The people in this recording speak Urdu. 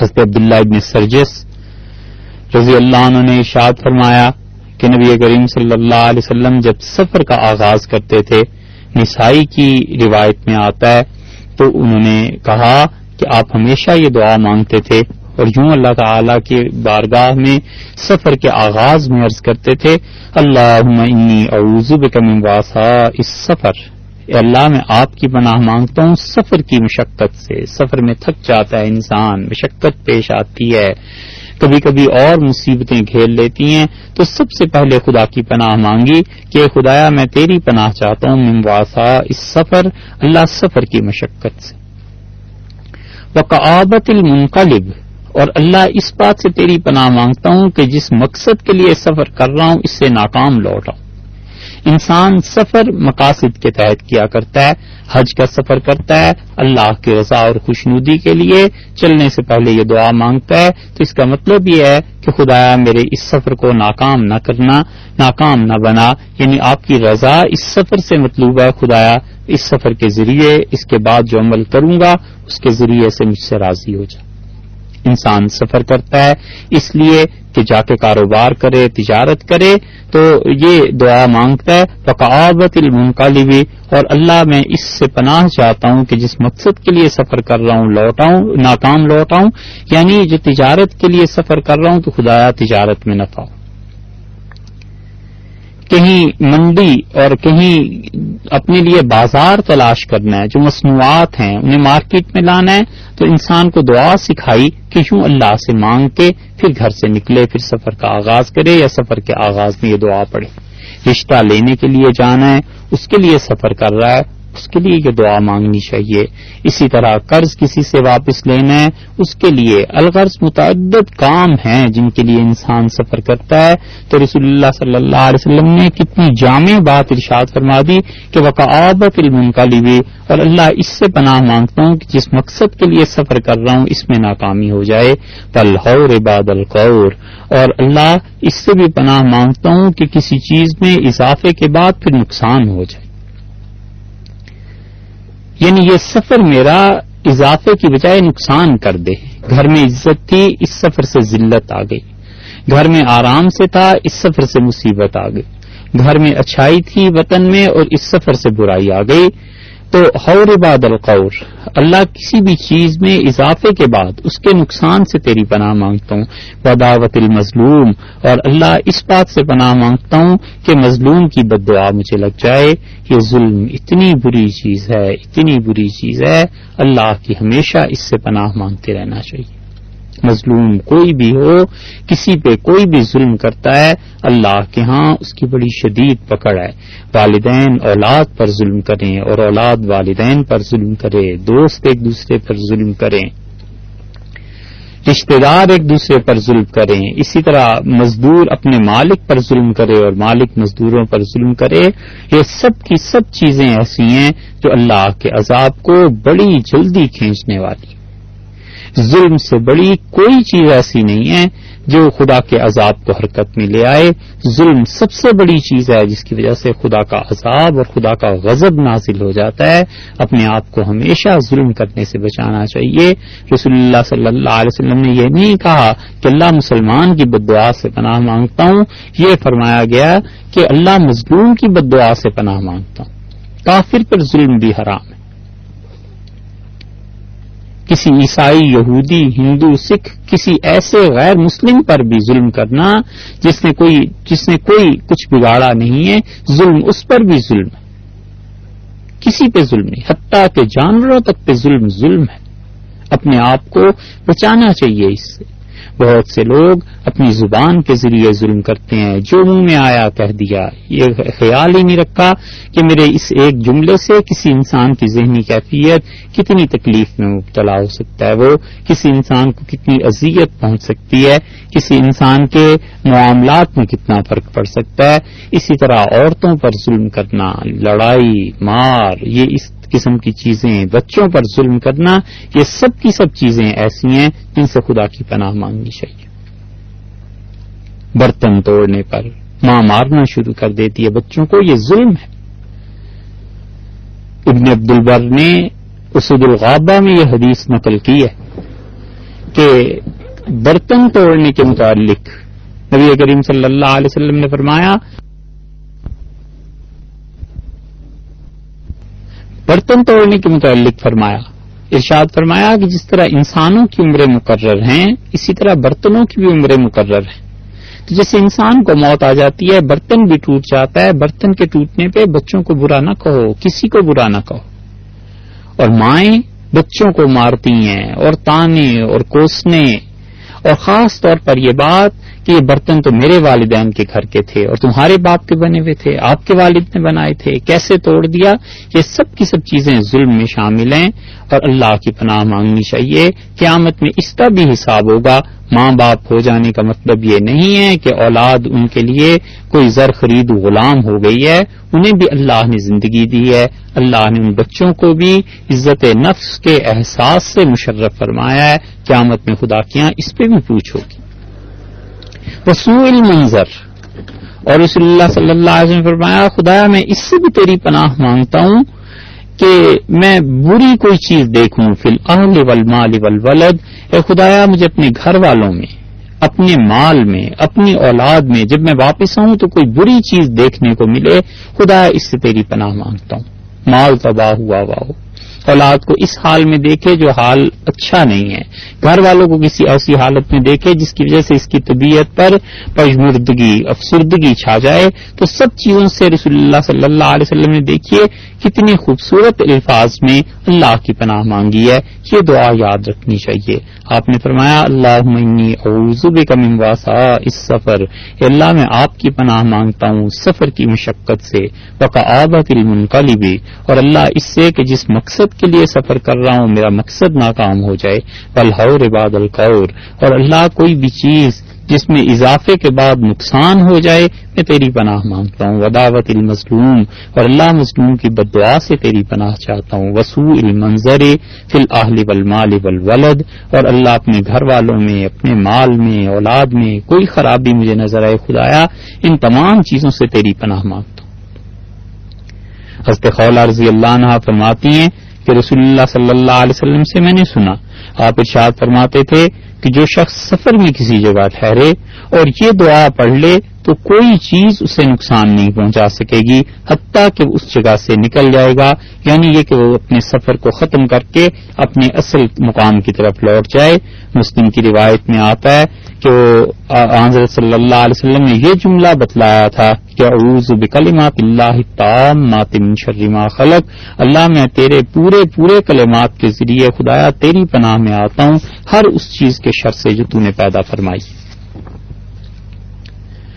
حضرت عبداللہ ابن سرجس رضی اللہ عنہ نے اشاد فرمایا کہ نبی کریم صلی اللہ علیہ وسلم جب سفر کا آغاز کرتے تھے، نسائی کی روایت میں آتا ہے، تو انہوں نے کہا کہ آپ ہمیشہ یہ دعا مانگتے تھے اور یوں اللہ تعالی کے بارگاہ میں سفر کے آغاز میں عرض کرتے تھے اللہ اعوذ بک من واسا اس سفر اے اللہ، میں آپ کی پناہ مانگتا ہوں، سفر کی مشقت سے۔ سفر میں تھک جاتا ہے انسان، مشقت پیش آتی ہے۔ کبھی کبھی اور مصیبتیں گھیر لیتی ہیں۔ تو سب سے پہلے خدا کی پناہ مانگی کہ خدایا، میں تیری پناہ چاہتا ہوں ممواسا اس سفر، اللہ سفر کی مشقت سے۔ وقعبت المنقلب، اور اللہ اس بات سے تیری پناہ مانگتا ہوں کہ جس مقصد کے لیے سفر کر رہا ہوں، اس سے ناکام لوٹ آؤں۔ انسان سفر مقاصد کے تحت کیا کرتا ہے، حج کا سفر کرتا ہے، اللہ کی رضا اور خوشنودی کے لیے چلنے سے پہلے یہ دعا مانگتا ہے۔ تو اس کا مطلب یہ ہے کہ خدایا میرے اس سفر کو ناکام نہ کرنا، ناکام نہ بنا۔ یعنی آپ کی رضا اس سفر سے مطلوب ہے۔ خدایا اس سفر کے ذریعے، اس کے بعد جو عمل کروں گا، اس کے ذریعے سے مجھ سے راضی ہو جائے انسان سفر کرتا ہے، اس لیے کہ جا کے کاروبار کرے، تجارت کرے، تو یہ دعا مانگتا ہے بقاوت المنقلبی اور اللہ میں اس سے پناہ چاہتا ہوں کہ جس مقصد کے لیے سفر کر رہا ہوں، لوٹاؤں، ناکام لوٹاؤں یعنی جو تجارت کے لیے سفر کر رہا ہوں، تو خدایا تجارت میں نفع ہو کہیں منڈی اور کہیں اپنے لیے بازار تلاش کرنا ہے، جو مصنوعات ہیں، انہیں مارکیٹ میں لانا ہے، تو انسان کو دعا سکھائی کہ یوں اللہ سے مانگ کے پھر گھر سے نکلے، پھر سفر کا آغاز کرے یا سفر کے آغاز میں یہ دعا پڑے رشتہ لینے کے لیے جانا ہے، اس کے لیے سفر کر رہا ہے اس کے لیے یہ دعا مانگنی چاہیے۔ اسی طرح قرض کسی سے واپس لینا ہے، اس کے لیے الغرض متعدد کام ہیں جن کے لیے انسان سفر کرتا ہے۔ تو رسول اللہ صلی اللہ علیہ وسلم نے کتنی جامع بات ارشاد فرما دی کہ وقعبت علم کا لیے اور اللہ اس سے پناہ مانگتا ہوں کہ جس مقصد کے لیے سفر کر رہا ہوں، اس میں ناکامی ہو جائے۔ پل ہور باد القور، اور اللہ اس سے بھی پناہ مانگتا ہوں کہ کسی چیز میں اضافے کے بعد پھر نقصان ہو جائے۔ یعنی یہ سفر میرا اضافے کی بجائے نقصان کر دے۔ گھر میں عزت تھی، اس سفر سے ذلت آ گئی۔ گھر میں آرام سے تھا، اس سفر سے مصیبت آ گئی۔ گھر میں اچھائی تھی وطن میں اور اس سفر سے برائی آ گئی۔ تو حور باد القور، اللہ کسی بھی چیز میں اضافے کے بعد اس کے نقصان سے تیری پناہ مانگتا ہوں۔ بداوت المظلوم، اور اللہ اس بات سے پناہ مانگتا ہوں کہ مظلوم کی بد دعا مجھے لگ جائے یہ ظلم اتنی بری چیز ہے، اتنی بری چیز ہے، اللہ کی ہمیشہ اس سے پناہ مانگتے رہنا چاہیے۔ مظلوم کوئی بھی ہو، کسی پہ کوئی بھی ظلم کرتا ہے، اللہ کے ہاں اس کی بڑی شدید پکڑ ہے۔ والدین اولاد پر ظلم کریں اور اولاد والدین پر ظلم کرے دوست ایک دوسرے پر ظلم کریں۔ رشتے دار ایک دوسرے پر ظلم کریں۔ اسی طرح مزدور اپنے مالک پر ظلم کرے اور مالک مزدوروں پر ظلم کرے۔ یہ سب کی سب چیزیں ایسی ہیں جو اللہ کے عذاب کو بڑی جلدی کھینچنے والی۔ ظلم سے بڑی کوئی چیز ایسی نہیں ہے جو خدا کے عذاب کو حرکت میں لے آئے۔ ظلم سب سے بڑی چیز ہے جس کی وجہ سے خدا کا عذاب اور خدا کا غضب نازل ہو جاتا ہے۔ اپنے آپ کو ہمیشہ ظلم کرنے سے بچانا چاہیے۔ رسول اللہ صلی اللہ علیہ وسلم نے یہ نہیں کہا کہ اللہ مسلمان کی بد دعا سے پناہ مانگتا ہوں۔ یہ فرمایا گیا کہ اللہ مظلوم کی بد دعا سے پناہ مانگتا ہوں۔ کافر پر ظلم بھی حرام ہے۔ کسی عیسائی، یہودی، ہندو، سکھ، کسی ایسے غیر مسلم پر بھی ظلم کرنا جس نے کوئی، جس نے کوئی کچھ بگاڑا نہیں ہے، ظلم اس پر بھی ظلم ہے۔ کسی پہ ظلم نہیں، حتیٰ کہ جانوروں تک پہ ظلم ظلم ہے۔ اپنے آپ کو بچانا چاہیے اس سے۔ بہت سے لوگ اپنی زبان کے ذریعے ظلم کرتے ہیں۔ جو منہ میں آیا کہہ دیا۔ یہ خیال ہی نہیں رکھا کہ میرے اس ایک جملے سے کسی انسان کی ذہنی کیفیت کتنی تکلیف میں مبتلا ہو سکتا ہے۔ وہ کسی انسان کو کتنی اذیت پہنچ سکتی ہے۔ کسی انسان کے معاملات میں کتنا فرق پڑ سکتا ہے۔ اسی طرح عورتوں پر ظلم کرنا، لڑائی، مار، یہ اس قسم کی چیزیں، بچوں پر ظلم کرنا، یہ سب کی سب چیزیں ایسی ہیں جن سے خدا کی پناہ مانگنی چاہیے۔ برتن توڑنے پر ماں مارنا شروع کر دیتی ہے بچوں کو، یہ ظلم ہے۔ ابن عبد البر نے اسد الغابہ میں یہ حدیث نقل کی ہے کہ برتن توڑنے کے متعلق نبی کریم صلی اللہ علیہ وسلم نے فرمایا برتن توڑنے کے متعلق فرمایا، ارشاد فرمایا کہ جس طرح انسانوں کی عمریں مقرر ہیں، اسی طرح برتنوں کی بھی عمریں مقرر ہیں۔ تو جیسے انسان کو موت آ جاتی ہے، برتن بھی ٹوٹ جاتا ہے، برتن کے ٹوٹنے پہ بچوں کو برا نہ کہو، کسی کو برا نہ کہو۔ اور مائیں بچوں کو مارتی ہیں، اور تانے اور کوسنے، اور خاص طور پر یہ بات کہ یہ برتن تو میرے والدین کے گھر کے تھے اور تمہارے باپ کے بنے ہوئے تھے، آپ کے والد نے بنائے تھے، کیسے توڑ دیا؟ یہ سب کی سب چیزیں ظلم میں شامل ہیں اور اللہ کی پناہ مانگنی چاہیے۔ قیامت میں اس کا بھی حساب ہوگا۔ ماں باپ ہو جانے کا مطلب یہ نہیں ہے کہ اولاد ان کے لیے کوئی زر خرید غلام ہو گئی ہے۔ انہیں بھی اللہ نے زندگی دی ہے۔ اللہ نے ان بچوں کو بھی عزت نفس کے احساس سے مشرف فرمایا ہے۔ قیامت میں خدا کیا ہاں اس پہ بھی پوچھو گی۔ المنظر۔ اور رسول اللہ صلی اللہ علیہ وسلم فرمایا خدایا میں اس سے بھی تیری پناہ مانگتا ہوں کہ میں بری کوئی چیز دیکھوں، فی الحال والمال والولد۔ اے خدایا مجھے اپنے گھر والوں میں، اپنے مال میں، اپنی اولاد میں، جب میں واپس آؤں تو کوئی بری چیز دیکھنے کو ملے۔ خدا، اس سے تیری پناہ مانگتا ہوں۔ مال تباہ ہوا ہوا ہو اولاد کو اس حال میں دیکھے جو حال اچھا نہیں ہے۔ گھر والوں کو کسی ایسی حالت میں دیکھے جس کی وجہ سے اس کی طبیعت پر پشمردگی افسردگی چھا جائے۔ تو سب چیزوں سے رسول اللہ صلی اللہ علیہ وسلم نے دیکھیے کتنی خوبصورت الفاظ میں اللہ کی پناہ مانگی ہے۔ یہ دعا یاد رکھنی چاہیے۔ آپ نے فرمایا اللہ اعوذ کا ممواسا اس سفر اللہ، میں آپ کی پناہ مانگتا ہوں سفر کی مشقت سے۔ وقا آبت المنقلبی اور اللہ اس سے کہ جس مقصد کے لیے سفر کر رہا ہوں، میرا مقصد ناکام ہو جائے۔ بلحور عباد القور۔ اور اللہ کوئی بھی چیز جس میں اضافے کے بعد نقصان ہو جائے، میں تیری پناہ مانگتا ہوں۔ وداوت المظلوم۔ اور اللہ مظلوم کی بد دعا سے تیری پناہ چاہتا ہوں۔ وسوع المنظر فی الحل والمال والولد۔ اور اللہ اپنے گھر والوں میں، اپنے مال میں، اولاد میں کوئی خرابی مجھے نظر آئے، خدایا، ان تمام چیزوں سے تیری پناہ مانگتا ہوں۔ حضرت خولا رضی اللہ عنہ فرماتی ہیں کہ رسول اللہ صلی اللہ علیہ وسلم سے میں نے سنا۔ آپ ارشاد فرماتے تھے کہ جو شخص سفر میں کسی جگہ ٹھہرے اور یہ دعا پڑھ لے تو کوئی چیز اسے نقصان نہیں پہنچا سکے گی، حتیٰ کہ اس جگہ سے نکل جائے گا۔ یعنی یہ کہ وہ اپنے سفر کو ختم کر کے اپنے اصل مقام کی طرف لوٹ جائے۔ مسلم کی روایت میں آتا ہے تو حضرت صلی اللہ علیہ وسلم نے یہ جملہ بتلایا تھا کہ عروض بکلمات اللہ تام ماتم شرما خلق، اللہ میں تیرے پورے پورے کلمات کے ذریعے خدایا تیری پناہ میں آتا ہوں، ہر اس چیز کے شر سے جو تو نے پیدا فرمائی۔